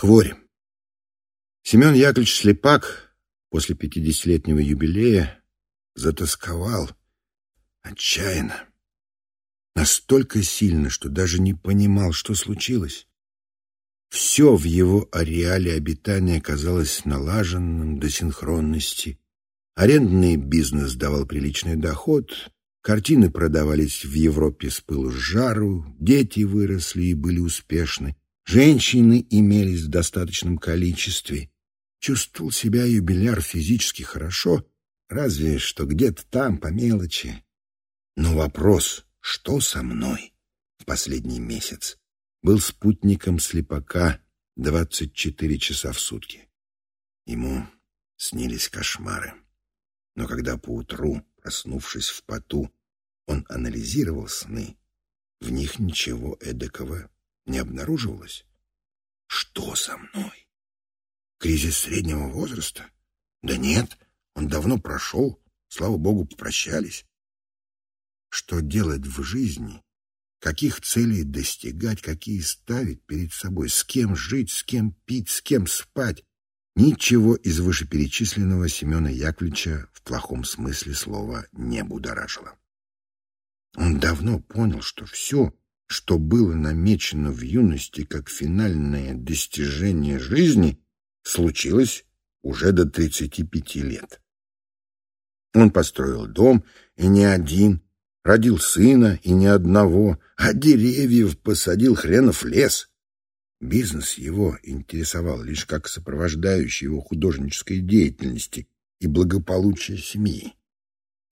Хворь. Семен Яковлевич Слепак после пятидесятилетнего юбилея затасковал отчаянно. Настолько сильно, что даже не понимал, что случилось. Все в его ареале обитания казалось налаженным до синхронности. Арендный бизнес давал приличный доход, картины продавались в Европе с пылу с жару, дети выросли и были успешны, женщины имелись в достаточном количестве. Чувствовал себя юбиляр физически хорошо, разве что где-то там по мелочи. Но вопрос, что со мной в последний месяц, был спутником слепака 24 часа в сутки. Ему снились кошмары. Но когда поутру, проснувшись в поту, он анализировал сны, в них ничего эдакого не обнаруживалось. Что со мной? Кризис среднего возраста? Да нет, он давно прошел, слава богу, попрощались. Что делать в жизни, каких целей достигать, какие ставить перед собой, с кем жить, с кем пить, с кем спать. Ничего из вышеперечисленного Семена Яковлевича в плохом смысле слова не будоражило. Он давно понял, что все, что было намечено в юности как финальное достижение жизни, случилось уже до 35 лет. Он построил дом, и не один, Родил сына и ни одного, а деревьев посадил хренов лес. Бизнес его интересовал лишь как сопровождающий его художнической деятельности и благополучия семьи.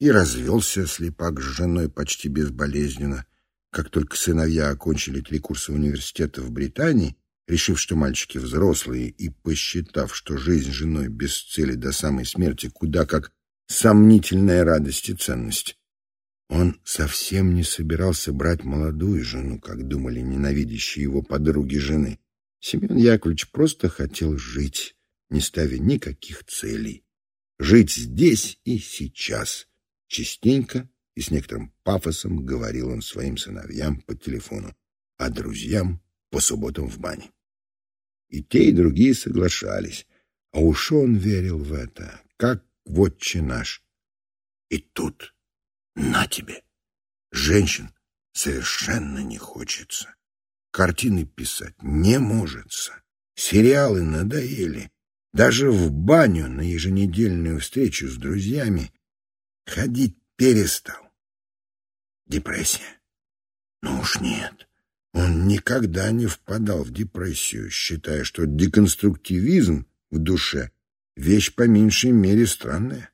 И развелся слепак с женой почти безболезненно. Как только сыновья окончили три курса университета в Британии, решив, что мальчики взрослые, и посчитав, что жизнь женой без цели до самой смерти куда как сомнительная радость и ценность, он совсем не собирался брать молодую жену, как думали ненавидящие его подруги жены. Семен Яковлевич просто хотел жить, не ставя никаких целей. Жить здесь и сейчас. Частенько и с некоторым пафосом говорил он своим сыновьям по телефону, а друзьям по субботам в бане. И те, и другие соглашались, а уж он верил в это, как в отче наш. И тут на тебе. Женщин совершенно не хочется. Картины писать не можется. Сериалы надоели. Даже в баню на еженедельную встречу с друзьями ходить перестал. Депрессия? Ну уж нет. Он никогда не впадал в депрессию, считая, что деконструктивизм в душе — вещь по меньшей мере странная.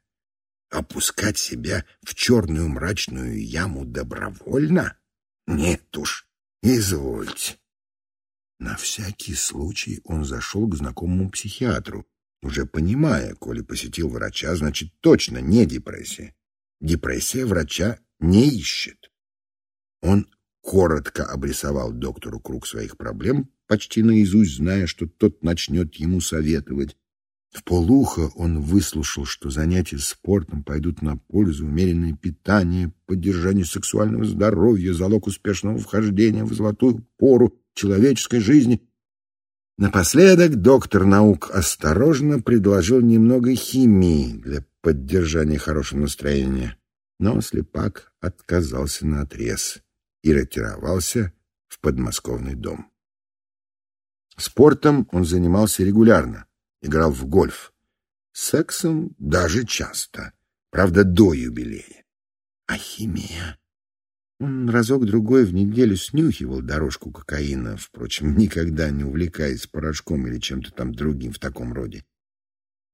Опускать себя в черную мрачную яму добровольно? Нет уж, извольте. На всякий случай он зашел к знакомому психиатру, уже понимая, коли посетил врача, значит, точно не депрессия. Депрессия врача не ищет. Он коротко обрисовал доктору круг своих проблем, почти наизусть зная, что тот начнет ему советовать, в полухо он выслушал, что занятия спортом пойдут на пользу, умеренное питание, поддержание сексуального здоровья, залог успешного вхождения в золотую пору человеческой жизни. Напоследок доктор наук осторожно предложил немного химии для поддержания хорошего настроения, но слепак отказался на отрез и ретировался в подмосковный дом. Спортом он занимался регулярно играл в гольф. Сексом даже часто, правда, до юбилея. А химия? Он разок-другой в неделю снюхивал дорожку кокаина, впрочем, никогда не увлекаясь порошком или чем-то там другим в таком роде.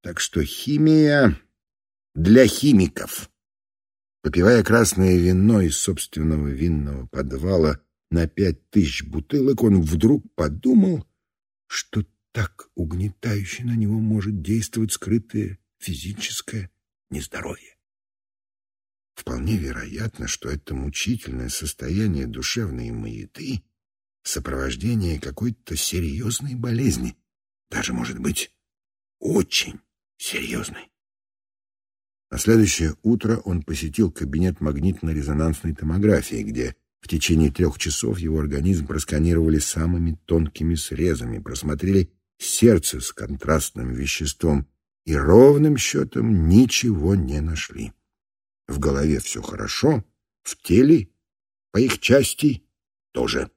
Так что химия для химиков. Попивая красное вино из собственного винного подвала на пять тысяч бутылок, он вдруг подумал, что так угнетающе на него может действовать скрытое физическое нездоровье. Вполне вероятно, что это мучительное состояние душевной маяты — сопровождение какой-то серьезной болезни, даже, может быть, очень серьезной. На следующее утро он посетил кабинет магнитно-резонансной томографии, где в течение трех часов его организм просканировали самыми тонкими срезами, просмотрели сердце с контрастным веществом и ровным счетом ничего не нашли. В голове все хорошо, в теле, по их части, тоже.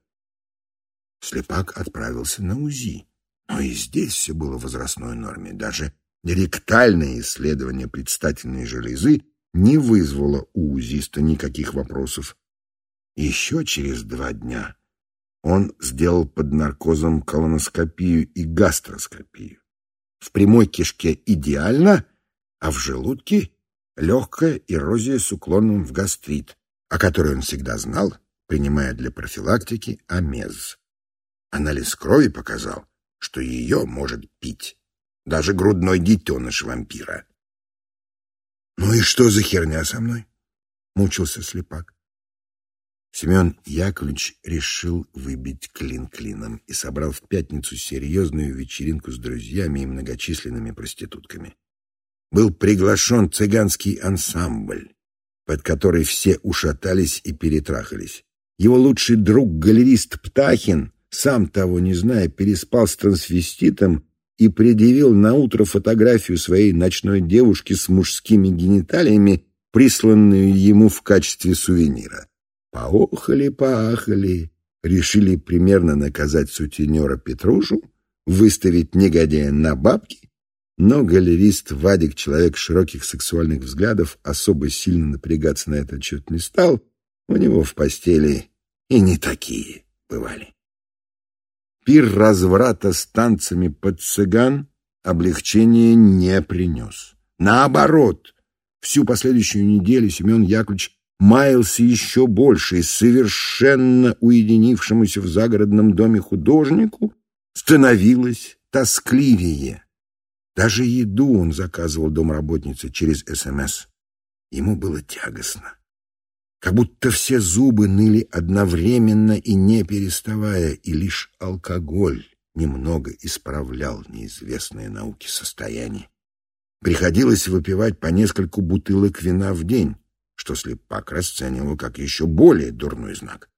Слепак отправился на УЗИ, но и здесь все было в возрастной норме. Даже ректальное исследование предстательной железы не вызвало у УЗИста никаких вопросов. Еще через два дня он сделал под наркозом колоноскопию и гастроскопию. В прямой кишке идеально, а в желудке легкая эрозия с уклоном в гастрит, о которой он всегда знал, принимая для профилактики амез. Анализ крови показал, что ее может пить даже грудной детеныш вампира. «Ну и что за херня со мной?» — мучился слепак. Семен Яковлевич решил выбить клин клином и собрал в пятницу серьезную вечеринку с друзьями и многочисленными проститутками. Был приглашен цыганский ансамбль, под который все ушатались и перетрахались. Его лучший друг-галерист Птахин, сам того не зная, переспал с трансвеститом и предъявил на утро фотографию своей ночной девушки с мужскими гениталиями, присланную ему в качестве сувенира. Поохали-поахали, решили примерно наказать сутенера Петрушу, выставить негодяя на бабки, но галерист Вадик, человек широких сексуальных взглядов, особо сильно напрягаться на этот счет не стал, у него в постели и не такие бывали. Пир разврата с танцами под цыган облегчения не принес. Наоборот, всю последующую неделю Семен Яковлевич маялся еще больше, и совершенно уединившемуся в загородном доме художнику становилось тоскливее. Даже еду он заказывал домработнице через СМС. Ему было тягостно. Как будто все зубы ныли одновременно и не переставая, и лишь алкоголь немного исправлял неизвестные науки состояние. Приходилось выпивать по нескольку бутылок вина в день что слепак расценивал как еще более дурной знак.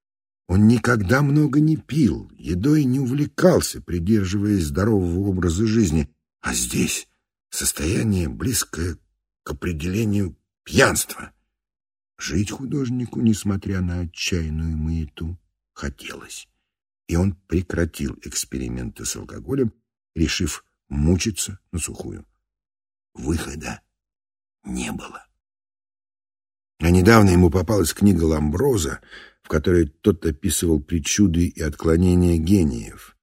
Он никогда много не пил, едой не увлекался, придерживаясь здорового образа жизни, а здесь состояние близкое к определению пьянства. Жить художнику, несмотря на отчаянную маяту, хотелось, и он прекратил эксперименты с алкоголем, решив мучиться на сухую. Выхода не было. А недавно ему попалась книга Ламброза, в которой тот описывал причуды и отклонения гениев.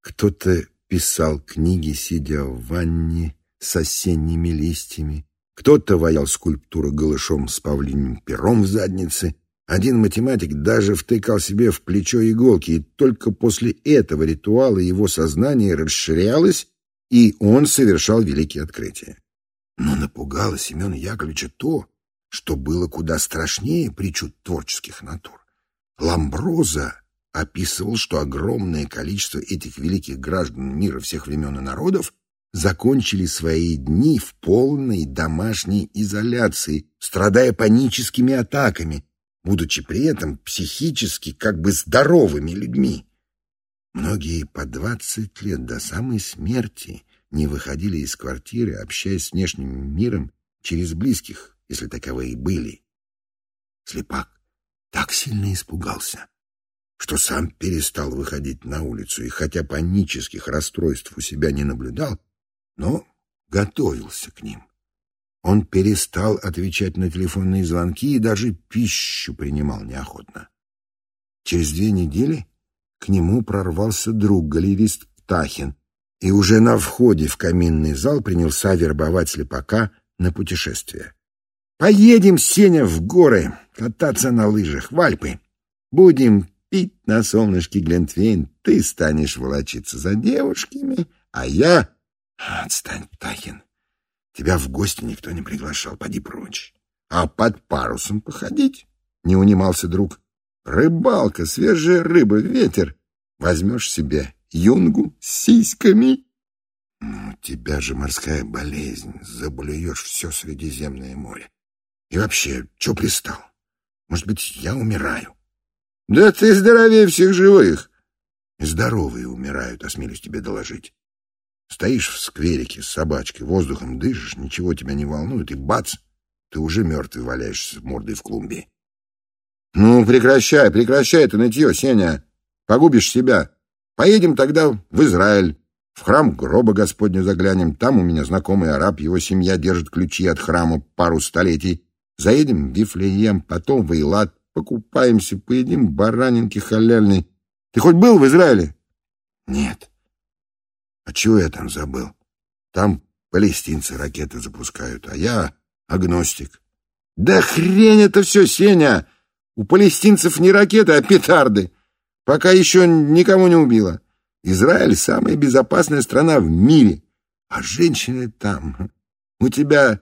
Кто-то писал книги, сидя в ванне с осенними листьями, кто-то ваял скульптуру голышом с павлиним пером в заднице, один математик даже втыкал себе в плечо иголки, и только после этого ритуала его сознание расширялось, и он совершал великие открытия. Но напугало Семена Яковлевича то, что было куда страшнее причуд творческих натур. Ламброза описывал, что огромное количество этих великих граждан мира всех времен и народов закончили свои дни в полной домашней изоляции, страдая паническими атаками, будучи при этом психически как бы здоровыми людьми. Многие по двадцать лет до самой смерти не выходили из квартиры, общаясь с внешним миром через близких, если таковые были. Слепак так сильно испугался, что сам перестал выходить на улицу и хотя панических расстройств у себя не наблюдал, но готовился к ним. Он перестал отвечать на телефонные звонки и даже пищу принимал неохотно. Через две недели к нему прорвался друг, галерист Птахин, и уже на входе в каминный зал принялся вербовать слепака на путешествие. Поедем, Сеня, в горы, кататься на лыжах, в Альпы. Будем пить на солнышке Глентвейн. Ты станешь волочиться за девушками, а я... Отстань, Птахин. Тебя в гости никто не приглашал, поди прочь. А под парусом походить? Не унимался друг. Рыбалка, свежая рыба, ветер. Возьмешь себе юнгу с сиськами. Ну, тебя же морская болезнь, заблюешь все Средиземное море. И вообще, что пристал? Может быть, я умираю? Да ты здоровее всех живых. Здоровые умирают, осмелюсь тебе доложить. Стоишь в скверике с собачкой, воздухом дышишь, ничего тебя не волнует, и бац, ты уже мертвый валяешься мордой в клумбе. Ну, прекращай, прекращай это нытье, Сеня. Погубишь себя. Поедем тогда в Израиль. В храм гроба Господня заглянем. Там у меня знакомый араб, его семья держит ключи от храма пару столетий. Заедем в Вифлеем, потом в Эйлат, покупаемся, поедим баранинки халяльной. Ты хоть был в Израиле? Нет. А чего я там забыл? Там палестинцы ракеты запускают, а я агностик. Да хрень это все, Сеня! У палестинцев не ракеты, а петарды. Пока еще никого не убило. Израиль — самая безопасная страна в мире. А женщины там... У тебя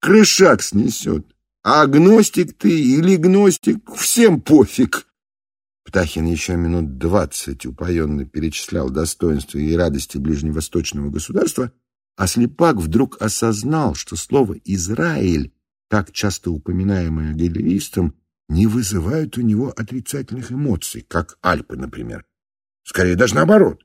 крышак снесет. А агностик ты или гностик, всем пофиг. Птахин еще минут двадцать упоенно перечислял достоинства и радости ближневосточного государства, а слепак вдруг осознал, что слово «Израиль», так часто упоминаемое галеристом, не вызывают у него отрицательных эмоций, как Альпы, например. Скорее даже наоборот.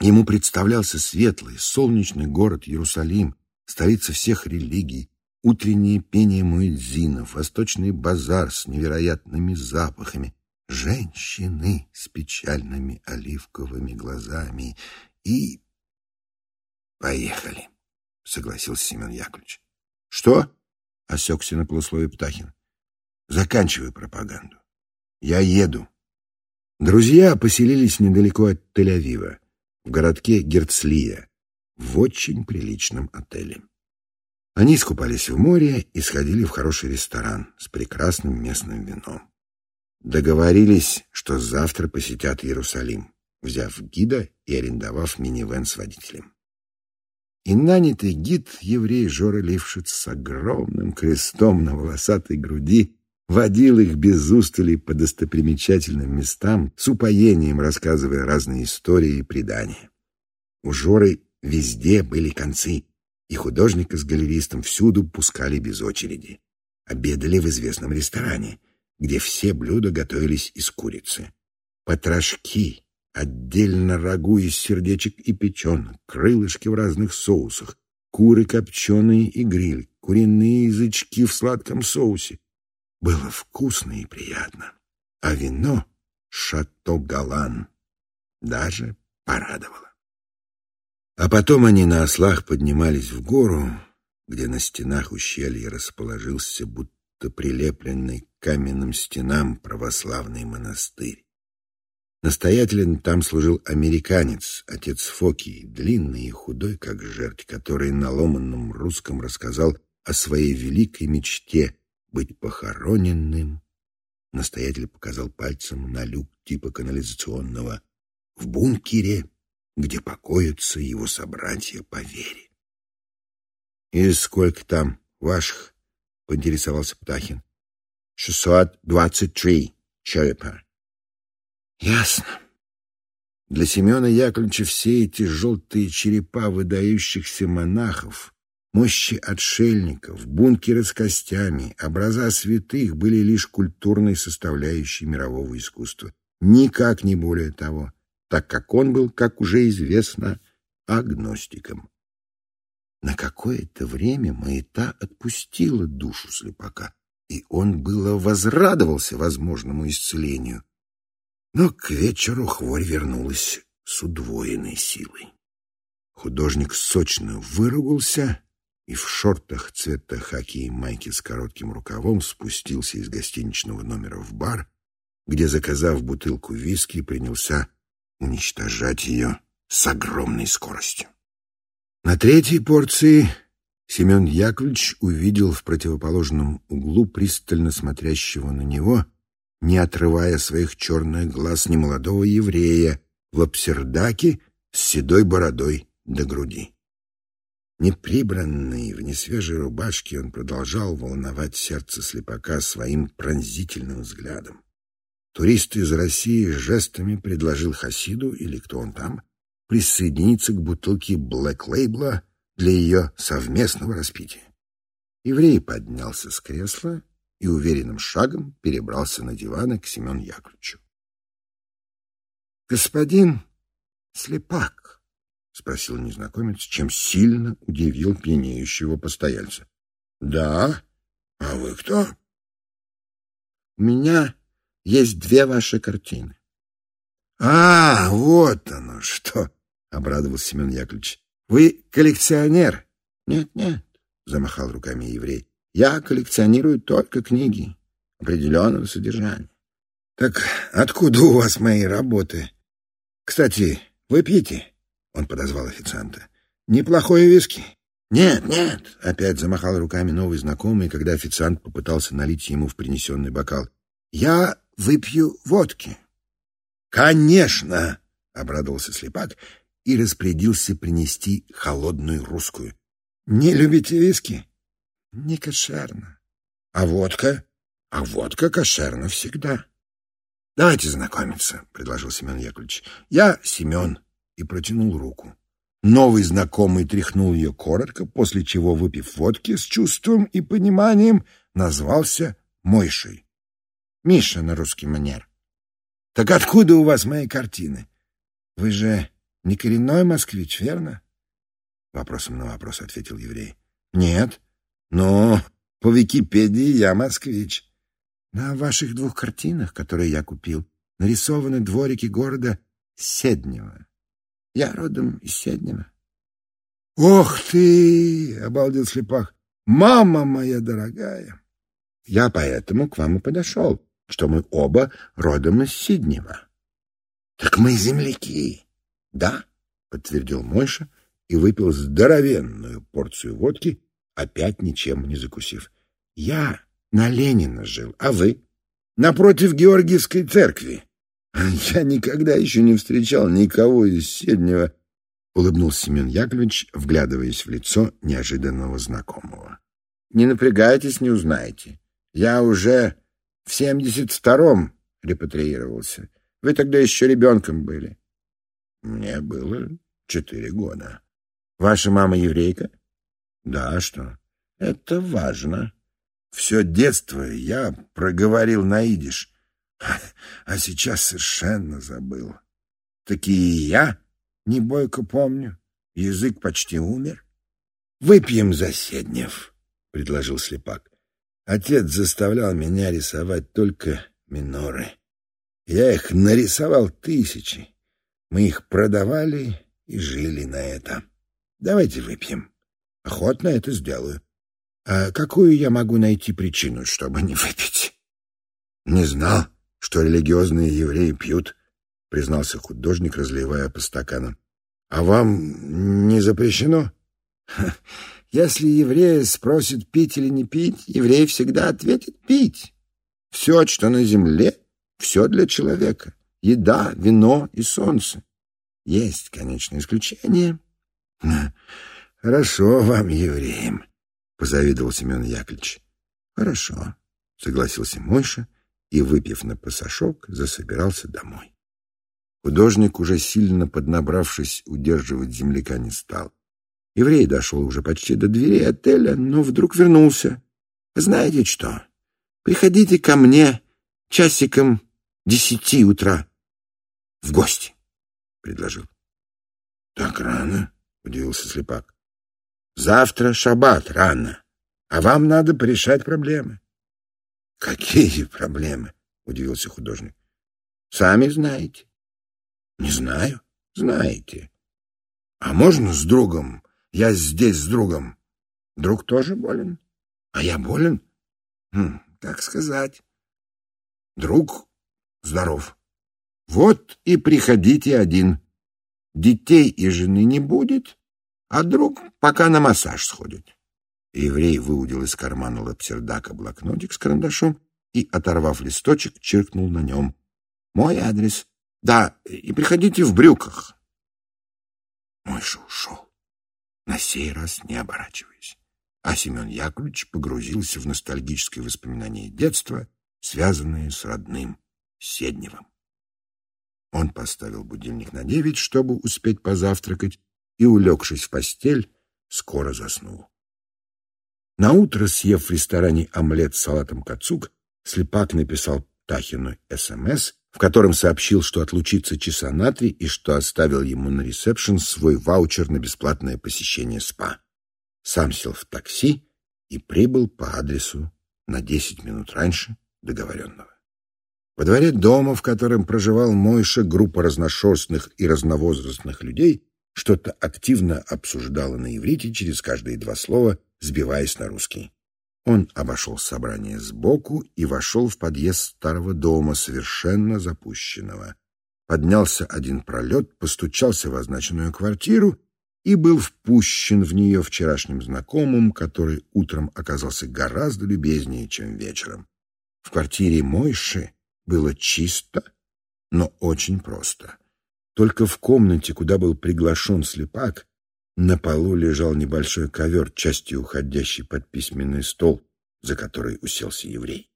Ему представлялся светлый, солнечный город Иерусалим, столица всех религий, утреннее пение муэдзинов, восточный базар с невероятными запахами, женщины с печальными оливковыми глазами и... «Поехали», — согласился Семен Яковлевич. «Что?» — осекся на полусловие Птахин. Заканчивай пропаганду. Я еду. Друзья поселились недалеко от Тель-Авива, в городке Герцлия, в очень приличном отеле. Они искупались в море и сходили в хороший ресторан с прекрасным местным вином. Договорились, что завтра посетят Иерусалим, взяв гида и арендовав минивэн с водителем. И нанятый гид, еврей Жора Лившиц с огромным крестом на волосатой груди, водил их без устали по достопримечательным местам, с упоением рассказывая разные истории и предания. У Жоры везде были концы, и художника с галеристом всюду пускали без очереди. Обедали в известном ресторане, где все блюда готовились из курицы. Потрошки, отдельно рагу из сердечек и печенок, крылышки в разных соусах, куры копченые и гриль, куриные язычки в сладком соусе, было вкусно и приятно, а вино «Шато Галан» даже порадовало. А потом они на ослах поднимались в гору, где на стенах ущелья расположился будто прилепленный к каменным стенам православный монастырь. Настоятелем там служил американец, отец Фоки, длинный и худой, как жерть, который на ломанном русском рассказал о своей великой мечте быть похороненным. Настоятель показал пальцем на люк типа канализационного в бункере, где покоятся его собратья по вере. — И сколько там ваших? — поинтересовался Птахин. — Шестьсот двадцать три черепа. — Ясно. Для Семена Яковлевича все эти желтые черепа выдающихся монахов Мощи отшельников, бункеры с костями, образа святых были лишь культурной составляющей мирового искусства. Никак не более того, так как он был, как уже известно, агностиком. На какое-то время маята отпустила душу слепака, и он было возрадовался возможному исцелению. Но к вечеру хворь вернулась с удвоенной силой. Художник сочно выругался и в шортах цвета хаки и майки с коротким рукавом спустился из гостиничного номера в бар, где, заказав бутылку виски, принялся уничтожать ее с огромной скоростью. На третьей порции Семен Яковлевич увидел в противоположном углу пристально смотрящего на него, не отрывая своих черных глаз немолодого еврея в лапсердаке с седой бородой до груди. Неприбранный, в несвежей рубашке, он продолжал волновать сердце слепака своим пронзительным взглядом. Турист из России жестами предложил Хасиду, или кто он там, присоединиться к бутылке Блэк Лейбла для ее совместного распития. Еврей поднялся с кресла и уверенным шагом перебрался на диван к Семену Яковлевичу. — Господин Слепак, — спросил незнакомец, чем сильно удивил пьянеющего постояльца. — Да. А вы кто? — У меня есть две ваши картины. — А, вот оно что! — обрадовался Семен Яковлевич. — Вы коллекционер? — Нет, нет, — замахал руками еврей. — Я коллекционирую только книги определенного содержания. — Так откуда у вас мои работы? Кстати, вы пьете? Он подозвал официанта. Неплохой виски. Нет, нет, опять замахал руками новый знакомый, когда официант попытался налить ему в принесенный бокал. Я выпью водки. Конечно, обрадовался слепак и распорядился принести холодную русскую. Не любите виски? Не кошерно. А водка? А водка кошерна всегда. Давайте знакомиться, предложил Семен Яковлевич. Я Семен и протянул руку. Новый знакомый тряхнул ее коротко, после чего, выпив водки с чувством и пониманием, назвался Мойшей. Миша на русский манер. — Так откуда у вас мои картины? Вы же не коренной москвич, верно? Вопросом на вопрос ответил еврей. — Нет, но по Википедии я москвич. На ваших двух картинах, которые я купил, нарисованы дворики города Седнева. Я родом из Седнева. — Ох ты! — обалдел слепах. — Мама моя дорогая! Я поэтому к вам и подошел, что мы оба родом из Сиднева. — Так мы земляки. — Да, — подтвердил Мойша и выпил здоровенную порцию водки, опять ничем не закусив. — Я на Ленина жил, а вы? — Напротив Георгиевской церкви. Я никогда еще не встречал никого из Седнего, — улыбнулся Семен Яковлевич, вглядываясь в лицо неожиданного знакомого. — Не напрягайтесь, не узнаете. Я уже в семьдесят втором репатриировался. Вы тогда еще ребенком были. — Мне было четыре года. — Ваша мама еврейка? — Да, что? — Это важно. Все детство я проговорил на идиш. А сейчас совершенно забыл. Такие я, не бойко помню. Язык почти умер. Выпьем за Седнев, предложил слепак. Отец заставлял меня рисовать только миноры. Я их нарисовал тысячи. Мы их продавали и жили на это. Давайте выпьем. Охотно это сделаю. А какую я могу найти причину, чтобы не выпить? Не знал что религиозные евреи пьют, — признался художник, разливая по стаканам. — А вам не запрещено? — Если евреи спросят, пить или не пить, еврей всегда ответит пить. Все, что на земле, все для человека. Еда, вино и солнце. Есть, конечно, исключение. — Хорошо вам, евреям, — позавидовал Семен Яковлевич. — Хорошо, — согласился Мойша и, выпив на пасашок, засобирался домой. Художник, уже сильно поднабравшись, удерживать земляка не стал. Еврей дошел уже почти до двери отеля, но вдруг вернулся. «Знаете что? Приходите ко мне часиком десяти утра в гости», — предложил. «Так рано?» — удивился слепак. «Завтра шаббат рано, а вам надо порешать проблемы. Какие проблемы? Удивился художник. Сами знаете. Не знаю. Знаете. А можно с другом? Я здесь с другом. Друг тоже болен? А я болен? Хм, как сказать? Друг здоров. Вот и приходите один. Детей и жены не будет, а друг пока на массаж сходит. Еврей выудил из кармана лапсердака блокнотик с карандашом и, оторвав листочек, чиркнул на нем. «Мой адрес. Да, и приходите в брюках». Мойша ушел, на сей раз не оборачиваясь. А Семен Яковлевич погрузился в ностальгические воспоминания детства, связанные с родным Седневым. Он поставил будильник на девять, чтобы успеть позавтракать, и, улегшись в постель, скоро заснул. Наутро, съев в ресторане омлет с салатом кацук, слепак написал Тахину СМС в котором сообщил, что отлучится часа на три и что оставил ему на ресепшн свой ваучер на бесплатное посещение СПА. Сам сел в такси и прибыл по адресу на десять минут раньше договоренного. Во дворе дома, в котором проживал Мойша, группа разношерстных и разновозрастных людей что-то активно обсуждала на иврите через каждые два слова, сбиваясь на русский. Он обошел собрание сбоку и вошел в подъезд старого дома, совершенно запущенного. Поднялся один пролет, постучался в означенную квартиру и был впущен в нее вчерашним знакомым, который утром оказался гораздо любезнее, чем вечером. В квартире Мойши было чисто, но очень просто. Только в комнате, куда был приглашен слепак, на полу лежал небольшой ковер, частью уходящий под письменный стол, за который уселся еврей.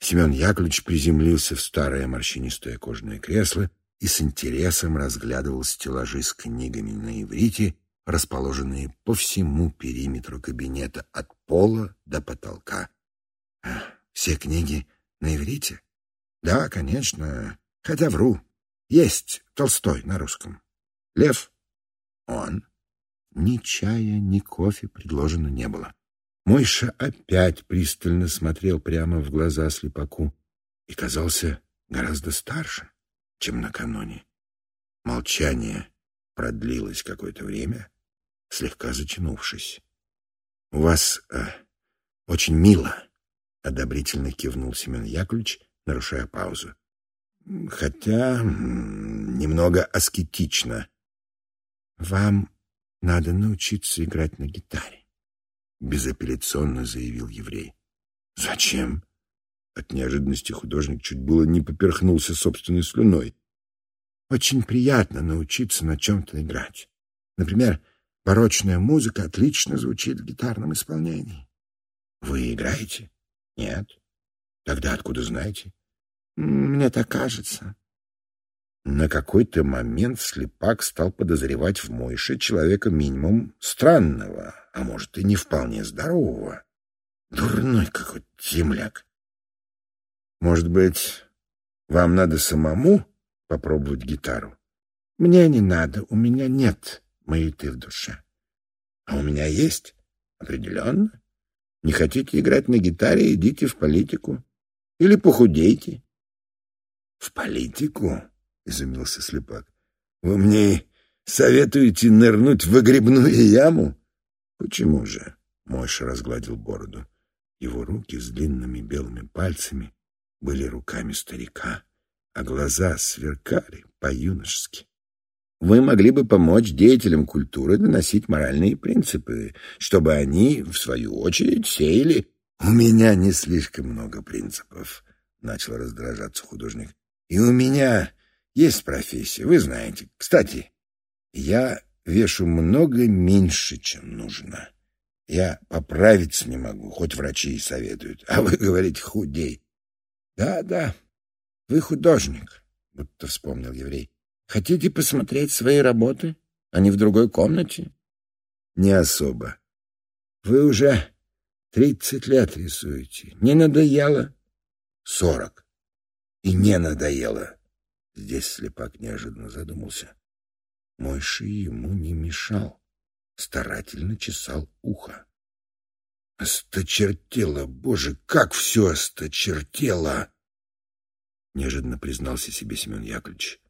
Семен Яковлевич приземлился в старое морщинистое кожаное кресло и с интересом разглядывал стеллажи с книгами на иврите, расположенные по всему периметру кабинета от пола до потолка. «Все книги на иврите?» «Да, конечно, хотя вру. Есть Толстой на русском. Лев? Он. Ни чая, ни кофе предложено не было. Мойша опять пристально смотрел прямо в глаза слепаку и казался гораздо старше, чем накануне. Молчание продлилось какое-то время, слегка затянувшись. — У вас э, очень мило, — одобрительно кивнул Семен Яковлевич, нарушая паузу хотя немного аскетично. Вам надо научиться играть на гитаре, безапелляционно заявил еврей. Зачем? От неожиданности художник чуть было не поперхнулся собственной слюной. Очень приятно научиться на чем-то играть. Например, барочная музыка отлично звучит в гитарном исполнении. Вы играете? Нет. Тогда откуда знаете? Мне так кажется. На какой-то момент слепак стал подозревать в Мойше человека минимум странного, а может и не вполне здорового. Дурной какой-то земляк. Может быть, вам надо самому попробовать гитару? Мне не надо, у меня нет маяты в душе. А у меня есть, определенно. Не хотите играть на гитаре, идите в политику. Или похудейте. — В политику? — изумился слепак. — Вы мне советуете нырнуть в выгребную яму? — Почему же? — Мойша разгладил бороду. Его руки с длинными белыми пальцами были руками старика, а глаза сверкали по-юношески. Вы могли бы помочь деятелям культуры доносить моральные принципы, чтобы они, в свою очередь, сеяли... — У меня не слишком много принципов, — начал раздражаться художник. И у меня есть профессия, вы знаете. Кстати, я вешу много меньше, чем нужно. Я поправиться не могу, хоть врачи и советуют. А вы говорите, худей. Да, да, вы художник, будто вспомнил еврей. Хотите посмотреть свои работы? Они в другой комнате? Не особо. Вы уже тридцать лет рисуете. Не надоело? Сорок и не надоело. Здесь слепак неожиданно задумался. Мойши ему не мешал, старательно чесал ухо. «Осточертело, боже, как все осточертело!» Неожиданно признался себе Семен Яковлевич.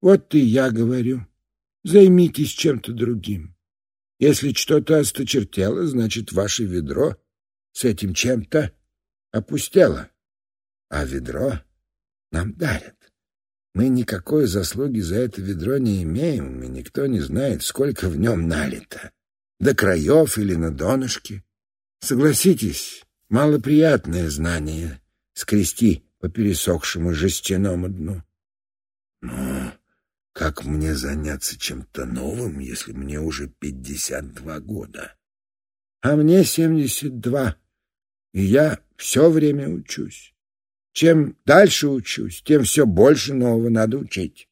«Вот и я говорю, займитесь чем-то другим. Если что-то осточертело, значит, ваше ведро с этим чем-то опустело. А ведро нам дарят. Мы никакой заслуги за это ведро не имеем, и никто не знает, сколько в нем налито. До краев или на донышке. Согласитесь, малоприятное знание скрести по пересохшему жестяному дну. Но как мне заняться чем-то новым, если мне уже пятьдесят два года? А мне семьдесят два, и я все время учусь. Чем дальше учусь, тем все больше нового надо учить.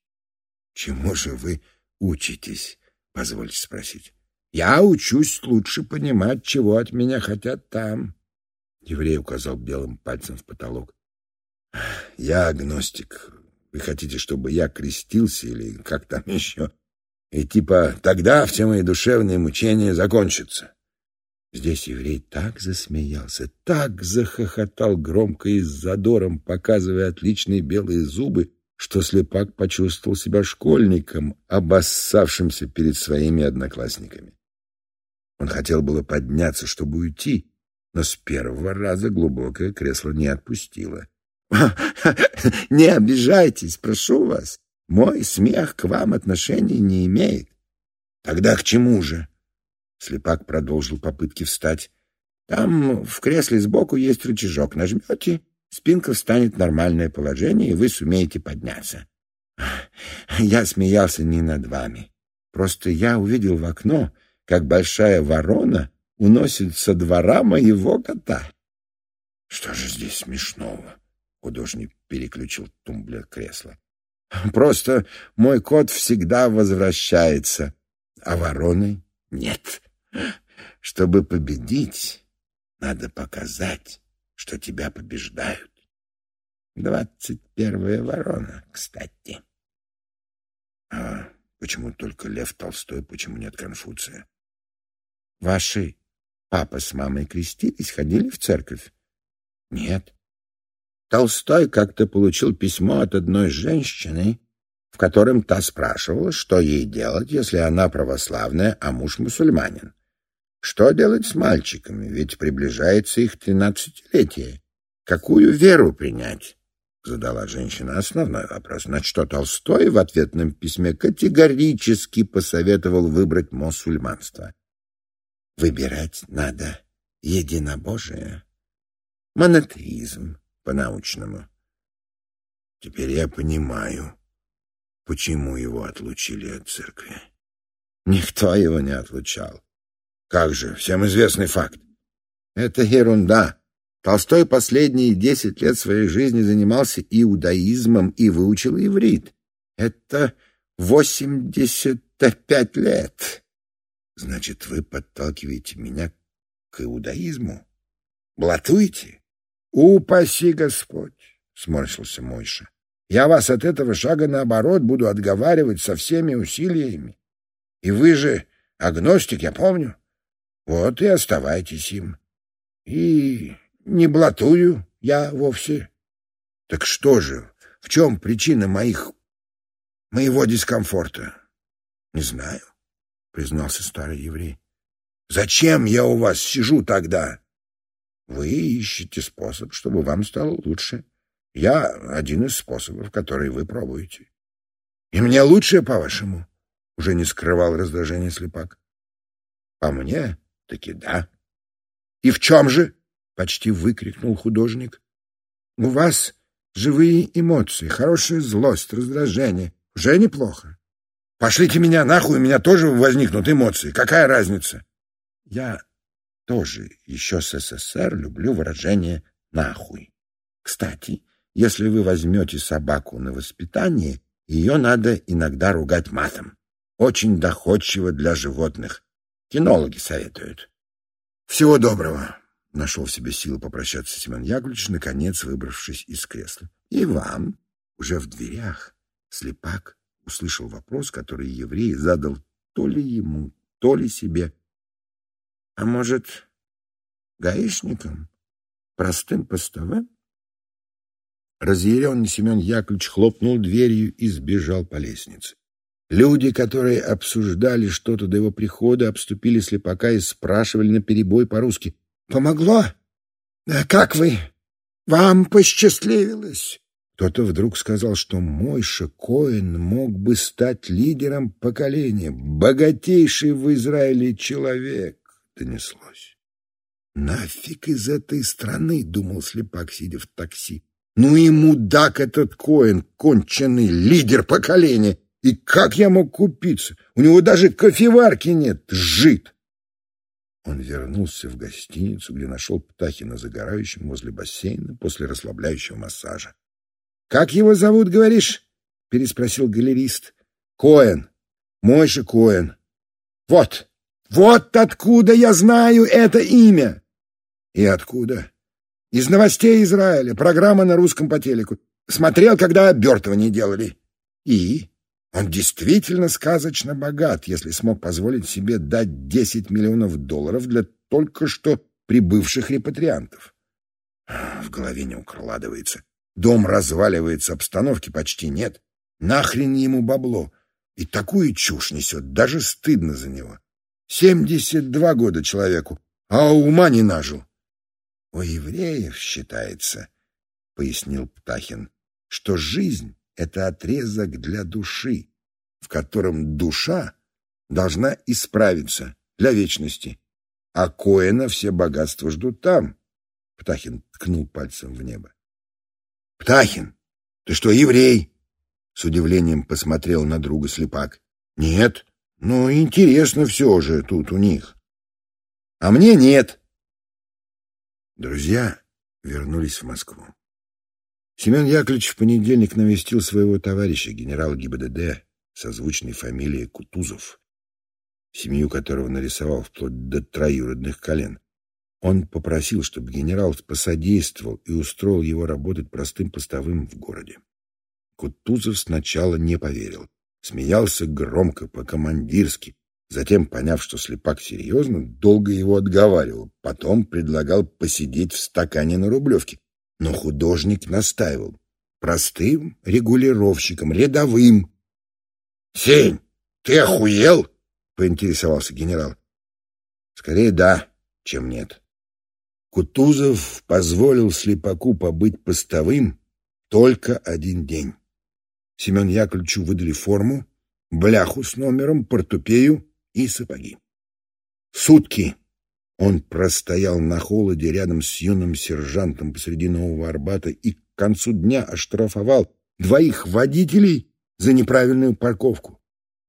Чему же вы учитесь, позвольте спросить? Я учусь лучше понимать, чего от меня хотят там. Еврей указал белым пальцем в потолок. Я агностик. Вы хотите, чтобы я крестился или как там еще? И типа тогда все мои душевные мучения закончатся. Здесь еврей так засмеялся, так захохотал громко и с задором, показывая отличные белые зубы, что слепак почувствовал себя школьником, обоссавшимся перед своими одноклассниками. Он хотел было подняться, чтобы уйти, но с первого раза глубокое кресло не отпустило. — Не обижайтесь, прошу вас. Мой смех к вам отношения не имеет. — Тогда к чему же? Слепак продолжил попытки встать. — Там в кресле сбоку есть рычажок. Нажмете, спинка встанет в нормальное положение, и вы сумеете подняться. Я смеялся не над вами. Просто я увидел в окно, как большая ворона уносит со двора моего кота. — Что же здесь смешного? Художник переключил тумблер кресла. Просто мой кот всегда возвращается, а вороны нет. Чтобы победить, надо показать, что тебя побеждают. Двадцать первая ворона, кстати. А почему только Лев Толстой, почему нет Конфуция? Ваши папа с мамой крестились, ходили в церковь? Нет. Толстой как-то получил письмо от одной женщины, в котором та спрашивала, что ей делать, если она православная, а муж мусульманин. Что делать с мальчиками, ведь приближается их тринадцатилетие? Какую веру принять? Задала женщина основной вопрос, на что Толстой в ответном письме категорически посоветовал выбрать мусульманство. Выбирать надо единобожие, монотеизм, по-научному. Теперь я понимаю, почему его отлучили от церкви. Никто его не отлучал. Как же, всем известный факт. Это ерунда. Толстой последние десять лет своей жизни занимался иудаизмом и выучил иврит. Это восемьдесят пять лет. Значит, вы подталкиваете меня к иудаизму? Блатуете? «Упаси Господь!» — сморщился Мойша. «Я вас от этого шага, наоборот, буду отговаривать со всеми усилиями. И вы же агностик, я помню. Вот и оставайтесь им. И не блатую я вовсе. Так что же, в чем причина моих... моего дискомфорта? Не знаю, признался старый еврей. Зачем я у вас сижу тогда? Вы ищете способ, чтобы вам стало лучше. Я один из способов, которые вы пробуете. И мне лучше, по-вашему? Уже не скрывал раздражение слепак. По мне, таки да. И в чем же? Почти выкрикнул художник. У вас живые эмоции, хорошая злость, раздражение. Уже неплохо. Пошлите меня нахуй, у меня тоже возникнут эмоции. Какая разница? Я тоже еще с СССР люблю выражение «нахуй». Кстати, если вы возьмете собаку на воспитание, ее надо иногда ругать матом. Очень доходчиво для животных. Кинологи советуют. Всего доброго. Нашел в себе силы попрощаться Семен Яковлевич, наконец выбравшись из кресла. И вам, уже в дверях, слепак услышал вопрос, который еврей задал то ли ему, то ли себе. А может, гаишником? Простым постовым? Разъяренный Семен Яковлевич хлопнул дверью и сбежал по лестнице. Люди, которые обсуждали что-то до его прихода, обступили слепака и спрашивали наперебой по-русски. «Помогло? Как вы? Вам посчастливилось?» Кто-то вдруг сказал, что Мойша Коэн мог бы стать лидером поколения, богатейший в Израиле человек донеслось. «Нафиг из этой страны!» — думал слепак, сидя в такси. «Ну и мудак этот Коэн, конченый лидер поколения! И как я мог купиться? У него даже кофеварки нет, жид!» Он вернулся в гостиницу, где нашел Птахина загорающим возле бассейна после расслабляющего массажа. «Как его зовут, говоришь?» — переспросил галерист. «Коэн. Мой же Коэн. Вот, вот откуда я знаю это имя. И откуда? Из новостей Израиля, программа на русском по телеку. смотрел, когда обертывание делали. И он действительно сказочно богат, если смог позволить себе дать 10 миллионов долларов для только что прибывших репатриантов. В голове не укладывается. Дом разваливается, обстановки почти нет. Нахрен ему бабло? И такую чушь несет, даже стыдно за него. Семьдесят два года человеку, а ума не нажил. У евреев считается, — пояснил Птахин, — что жизнь — это отрезок для души, в котором душа должна исправиться для вечности, а Коэна все богатства ждут там. Птахин ткнул пальцем в небо. — Птахин, ты что, еврей? — с удивлением посмотрел на друга слепак. — Нет, ну интересно все же тут у них. — А мне нет. Друзья вернулись в Москву. Семен Яковлевич в понедельник навестил своего товарища, генерала ГИБДД, созвучной фамилией Кутузов, семью которого нарисовал вплоть до троюродных колен. Он попросил, чтобы генерал посодействовал и устроил его работать простым постовым в городе. Кутузов сначала не поверил. Смеялся громко, по-командирски. Затем, поняв, что слепак серьезно, долго его отговаривал. Потом предлагал посидеть в стакане на Рублевке. Но художник настаивал. Простым регулировщиком, рядовым. — Сень, ты охуел? — поинтересовался генерал. — Скорее да, чем нет. Кутузов позволил слепаку побыть постовым только один день. Семен Яковлевичу выдали форму, бляху с номером, портупею и сапоги. Сутки он простоял на холоде рядом с юным сержантом посреди Нового Арбата и к концу дня оштрафовал двоих водителей за неправильную парковку.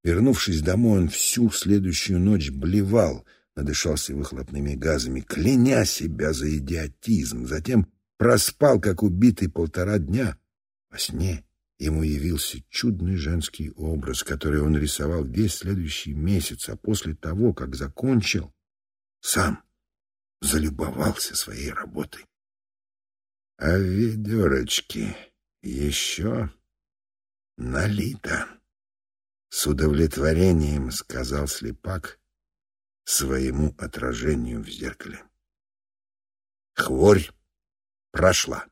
Вернувшись домой, он всю следующую ночь блевал — надышался выхлопными газами, кляня себя за идиотизм, затем проспал, как убитый, полтора дня. Во сне ему явился чудный женский образ, который он рисовал весь следующий месяц, а после того, как закончил, сам залюбовался своей работой. — А в ведерочке еще налито. С удовлетворением сказал слепак своему отражению в зеркале. Хворь прошла.